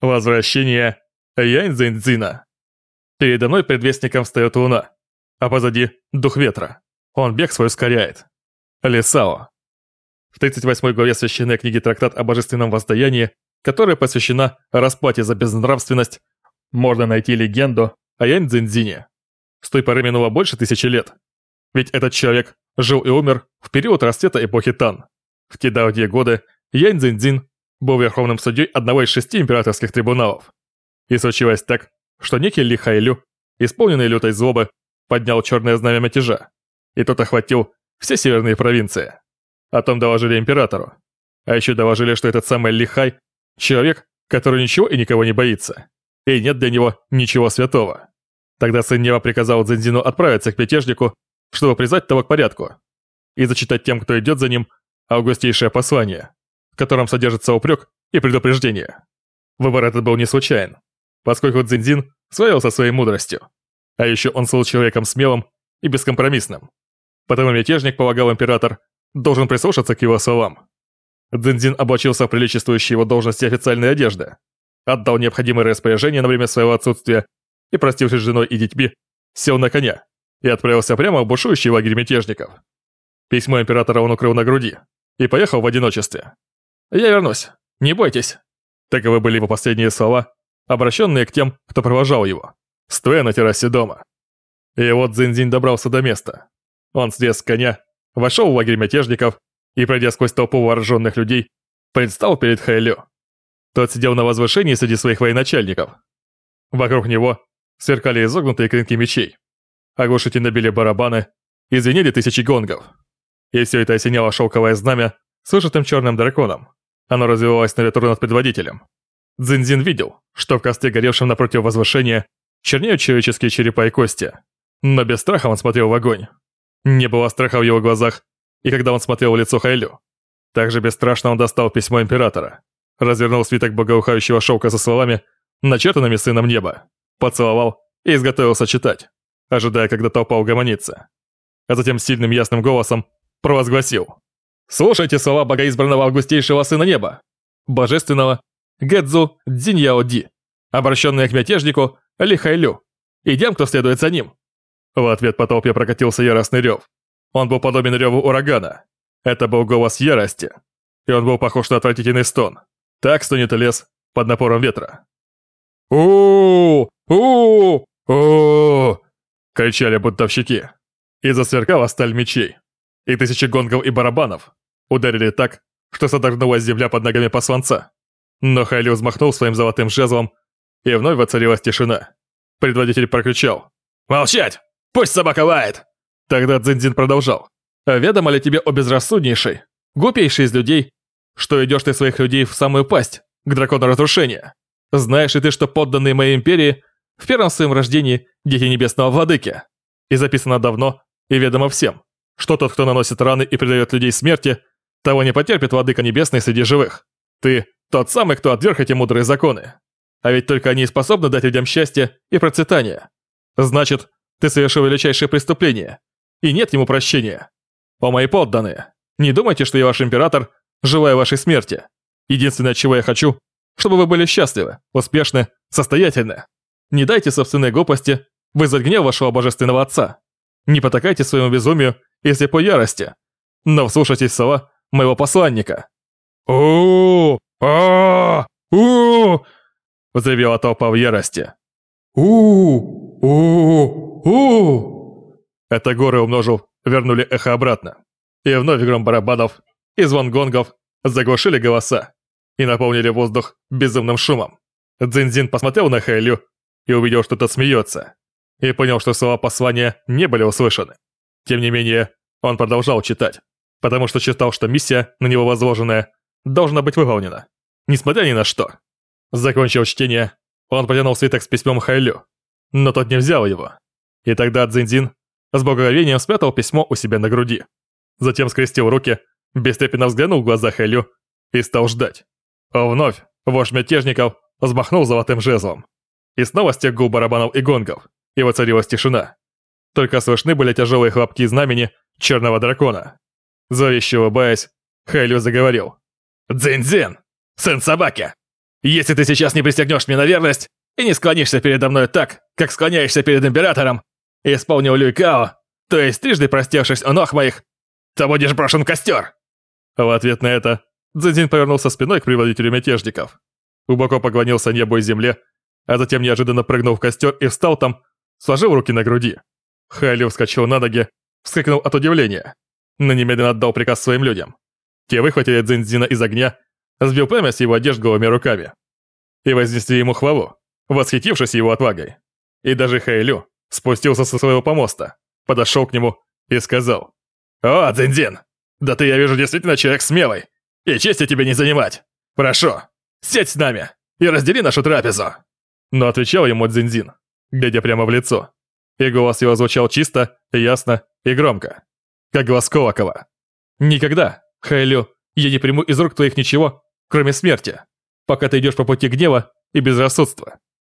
Возвращение Янь-Дзинь-Дзина. Передо мной предвестником встает луна, а позади — дух ветра. Он бег свой ускоряет. Лисао. В 38 главе священной книги трактат о божественном воздаянии, которая посвящена расплате за безнравственность, можно найти легенду о Янь Цзиньзине. С той поры минуло больше тысячи лет. Ведь этот человек жил и умер в период расцвета эпохи Тан. В те давние годы Янь Цзиньзин был верховным судьей одного из шести императорских трибуналов. И случилось так, что некий Ли Хайлю, исполненный лютой злобы, поднял черное знамя мятежа, и тот охватил все северные провинции. О том доложили императору. А еще доложили, что этот самый Ли Хай – человек, который ничего и никого не боится, и нет для него ничего святого. Тогда сын Нева приказал Дзензину отправиться к мятежнику, чтобы призвать того к порядку, и зачитать тем, кто идет за ним, августейшее послание, котором содержится упрек и предупреждение. Выбор этот был не случайен поскольку Цзиньцзин славился своей мудростью. А еще он был человеком смелым и бескомпромиссным. Потому мятежник, полагал император, должен прислушаться к его словам. Цзиньцзин облачился в приличествующие его должности официальной одежды, отдал необходимые распоряжения на время своего отсутствия и, простившись с женой и детьми, сел на коня и отправился прямо в бушующий лагерь мятежников. Письмо императора он укрыл на груди и поехал в одиночестве. «Я вернусь, не бойтесь». Таковы были его последние слова обращенные к тем, кто провожал его, стоя на террасе дома. И вот Зинзинь добрался до места. Он слез с коня, вошел в лагерь мятежников и, пройдя сквозь толпу вооруженных людей, предстал перед Хайлю. Тот сидел на возвышении среди своих военачальников. Вокруг него сверкали изогнутые клинки мечей. Оглушительно били барабаны и звенели тысячи гонгов. И все это осеняло шелковое знамя с вышитым черным драконом. Оно развивалось на ветру над предводителем. Дзинзин видел, что в косте, горевшем напротив возвышения, чернеют человеческие черепа и кости. Но без страха он смотрел в огонь. Не было страха в его глазах, и когда он смотрел в лицо Хайлю. Также бесстрашно он достал письмо императора, развернул свиток богоухающего шелка со словами, начертанными сыном неба, поцеловал и изготовился читать, ожидая, когда толпа угомонится. А затем сильным ясным голосом провозгласил. «Слушайте слова богоизбранного августейшего сына неба, божественного Гэдзу Дзиньяо-Ди, обращенные к мятежнику Ли Хайлю, и тем, кто следует за ним. В ответ по толпе прокатился яростный рев. Он был подобен реву урагана. Это был голос ярости. И он был похож на отвратительный стон. Так стонет лес под напором ветра. у у у кричали бунтовщики. И засверкала сталь мечей. И тысячи гонгов и барабанов ударили так, что содрогнулась земля под ногами посланца. Но Хайли взмахнул своим золотым жезлом, и вновь воцарилась тишина. Предводитель прокричал. «Молчать! Пусть собака лает!» Тогда Цзиньцзин продолжал. «Ведомо ли тебе, о безрассуднейший, глупейший из людей, что идешь ты своих людей в самую пасть, к дракону разрушения? Знаешь ли ты, что подданные моей империи в первом своем рождении дети небесного владыки? И записано давно, и ведомо всем, что тот, кто наносит раны и предает людей смерти, того не потерпит владыка небесный среди живых. Ты тот самый, кто отверг эти мудрые законы. А ведь только они способны дать людям счастье и процветание. Значит, ты совершил величайшее преступление. И нет ему прощения. О мои подданные, не думайте, что я ваш император, желаю вашей смерти. Единственное, чего я хочу, чтобы вы были счастливы, успешны, состоятельны. Не дайте собственной глупости вызвать гнев вашего божественного отца. Не потакайте своему безумию и слепой ярости, но вслушайтесь слова моего посланника. о а у взревела толпа в ярости. у у у Это горы умножил, вернули эхо обратно. И вновь гром барабанов и звон гонгов заглушили голоса и наполнили воздух безумным шумом. Дзинзин посмотрел на Хэлю и увидел, что тот смеется, и понял, что слова послания не были услышаны. Тем не менее, он продолжал читать, потому что считал, что миссия, на него возложенная, должна быть выполнена, несмотря ни на что. Закончив чтение, он протянул свиток с письмом Хайлю, но тот не взял его. И тогда Цзиньцзин с благоговением спрятал письмо у себя на груди. Затем скрестил руки, бестрепенно взглянул в глаза Хайлю и стал ждать. А вновь вождь мятежников взмахнул золотым жезлом. И снова стек гул барабанов и гонгов, и воцарилась тишина. Только слышны были тяжелые хлопки знамени черного дракона. Зловеще улыбаясь, Хайлю заговорил. «Дзинь-дзин! Сын собаки!» Если ты сейчас не пристегнешь мне на верность и не склонишься передо мной так, как склоняешься перед Императором, и исполнил Люйкао, то есть трижды простевшись у ног моих, то будешь брошен в костер!» В ответ на это Цзиньцзин повернулся спиной к предводителю мятежников, глубоко поклонился небу и земле, а затем неожиданно прыгнул в костер и встал там, сложил руки на груди. Хайлю вскочил на ноги, вскрикнул от удивления, но немедленно отдал приказ своим людям. Те выхватили Цзиньцзина из огня, сбил пламя с его одежд голыми руками и вознесли ему хвалу, восхитившись его отвагой. И даже Хэйлю спустился со своего помоста, подошел к нему и сказал, «О, Цзиньцзин, да ты, я вижу, действительно человек смелый, и чести тебе не занимать. Прошу, сядь с нами и раздели нашу трапезу». Но отвечал ему Цзиньцзин, глядя прямо в лицо, и голос его звучал чисто, ясно и громко, как глаз колокола. «Никогда, Хэйлю, я не приму из рук твоих ничего, кроме смерти, пока ты идешь по пути гнева и безрассудства.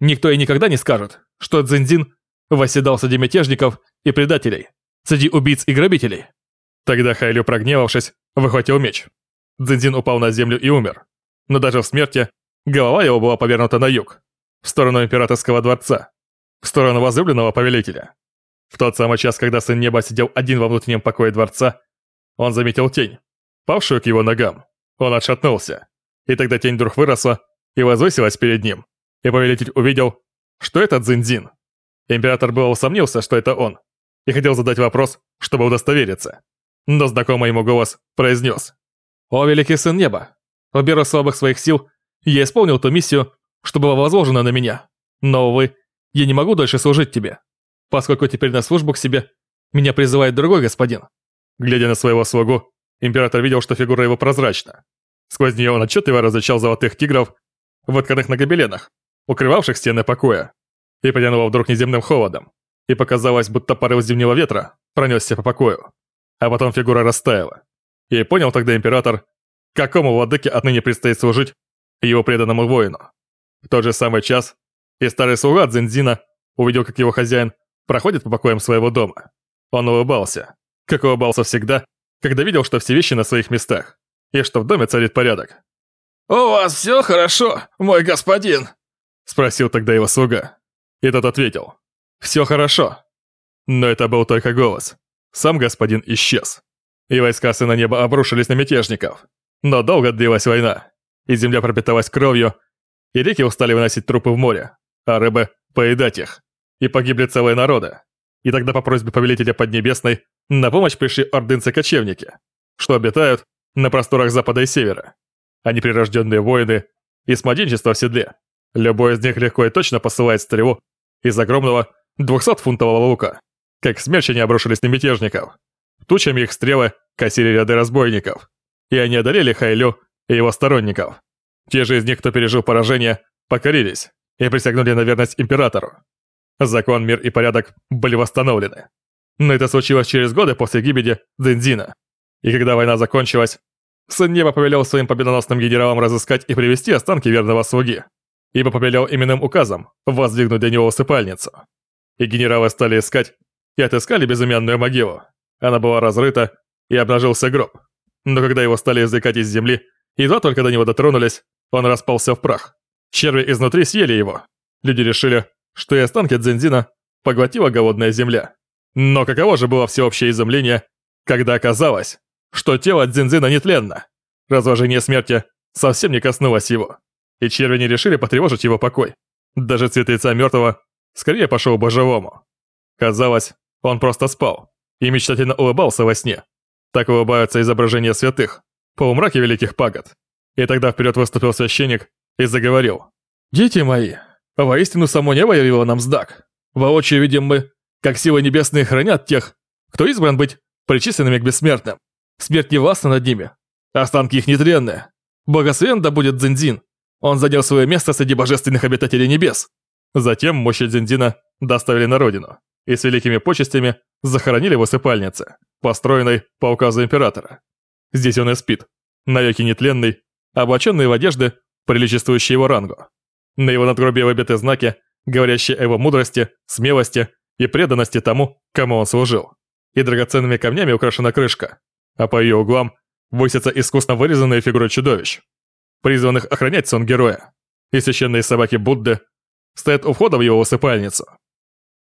Никто и никогда не скажет, что Цзиньцзин восседал среди мятежников и предателей, среди убийц и грабителей. Тогда Хайлю, прогневавшись, выхватил меч. Цзиньцзин упал на землю и умер. Но даже в смерти голова его была повернута на юг, в сторону императорского дворца, в сторону возлюбленного повелителя. В тот самый час, когда сын неба сидел один во внутреннем покое дворца, он заметил тень, павшую к его ногам. Он отшатнулся, и тогда тень вдруг выросла и возвысилась перед ним, и повелитель увидел, что это Цзиньцзин. Император был усомнился, что это он, и хотел задать вопрос, чтобы удостовериться. Но знакомый ему голос произнес. «О, великий сын неба! В слабых своих сил я исполнил ту миссию, что была возложена на меня. Но, увы, я не могу дольше служить тебе, поскольку теперь на службу к себе меня призывает другой господин». Глядя на своего слугу, император видел, что фигура его прозрачна. Сквозь нее он отчетливо различал золотых тигров, вотканных на гобеленах, укрывавших стены покоя, и потянуло вдруг неземным холодом, и показалось, будто порыв зимнего ветра пронесся по покою. А потом фигура растаяла. И понял тогда император, какому владыке отныне предстоит служить его преданному воину. В тот же самый час и старый слуга Дзензина увидел, как его хозяин проходит по покоям своего дома. Он улыбался, как улыбался всегда, когда видел, что все вещи на своих местах, и что в доме царит порядок. «У вас все хорошо, мой господин?» Спросил тогда его слуга. И тот ответил. «Все хорошо». Но это был только голос. Сам господин исчез. И войска Сына Неба обрушились на мятежников. Но долго длилась война. И земля пропиталась кровью, и реки устали выносить трупы в море, а рыбы – поедать их. И погибли целые народы. И тогда по просьбе Повелителя Поднебесной на помощь пришли ордынцы-кочевники, что обитают на просторах запада и севера. Они прирожденные воины из младенчества в седле. Любой из них легко и точно посылает стрелу из огромного 200-фунтового лука. Как смерчи они обрушились на мятежников. Тучами их стрелы косили ряды разбойников. И они одолели Хайлю и его сторонников. Те же из них, кто пережил поражение, покорились и присягнули на верность императору. Закон, мир и порядок были восстановлены. Но это случилось через годы после гибели Дзинзина. И когда война закончилась, Сын Неба повелел своим победоносным генералам разыскать и привести останки верного слуги, ибо повелел именным указом воздвигнуть для него усыпальницу. И генералы стали искать и отыскали безымянную могилу. Она была разрыта, и обнажился гроб. Но когда его стали извлекать из земли, едва только до него дотронулись, он распался в прах. Черви изнутри съели его. Люди решили, что и останки Дзензина поглотила голодная земля. Но каково же было всеобщее изумление, когда оказалось, что тело Дзинзина нетленно. Разложение смерти совсем не коснулось его, и черви не решили потревожить его покой. Даже цвет лица мертвого скорее пошел божевому. Казалось, он просто спал и мечтательно улыбался во сне. Так улыбаются изображения святых, полумраке великих пагод. И тогда вперед выступил священник и заговорил. «Дети мои, воистину само небо явило нам сдак. Воочию видим мы, как силы небесные хранят тех, кто избран быть причисленными к бессмертным. Смерть не властна над ними. Останки их нетренные. Благословен да будет Дзинзин. Он занял свое место среди божественных обитателей небес. Затем мощи Дзинзина доставили на родину и с великими почестями захоронили в усыпальнице, построенной по указу императора. Здесь он и спит, навеки нетленный, облаченный в одежды, приличествующие его рангу. На его надгробии выбиты знаки, говорящие о его мудрости, смелости и преданности тому, кому он служил. И драгоценными камнями украшена крышка, а по ее углам высятся искусно вырезанные фигуры чудовищ, призванных охранять сон героя. и священные собаки Будды стоят у входа в его усыпальницу.